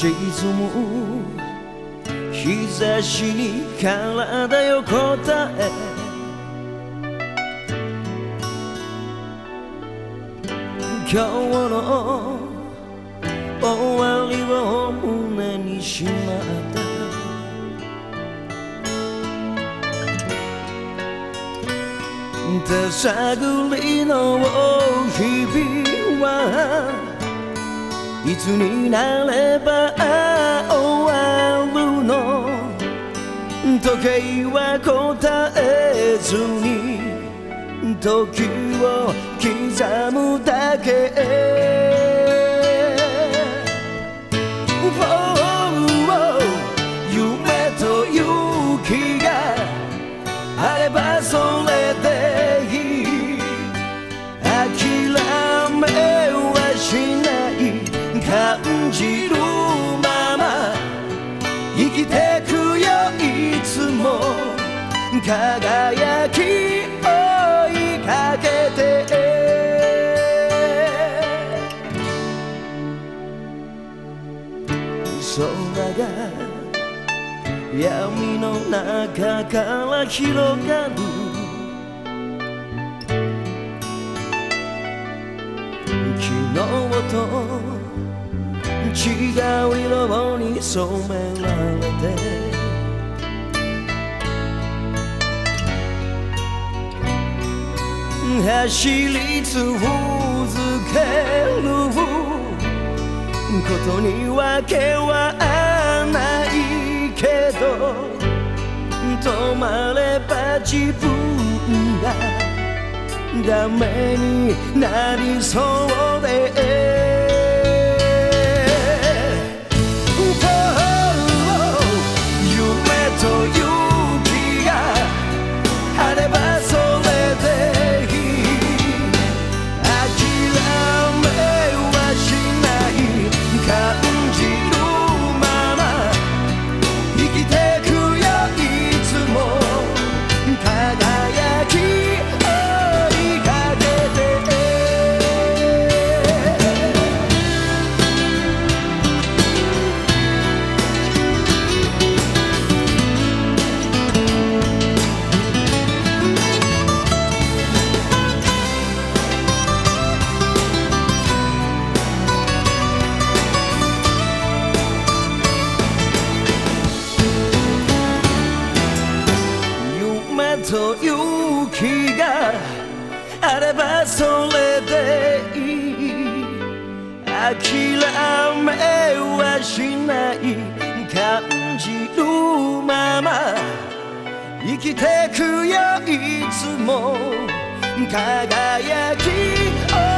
沈む日差しに体よ答え。今日の終わりを胸にしまった。手探りの日々はいつになれば終わるの時計は答えずに時を刻むだけ。輝き追いかけて空が闇の中から広がる。昨日と違う色に染められて走り続けることにわけはないけど止まれば自分がダメになりそうで。あればそれでいい諦めはしない感じるまま。生きてくよいつも。輝きを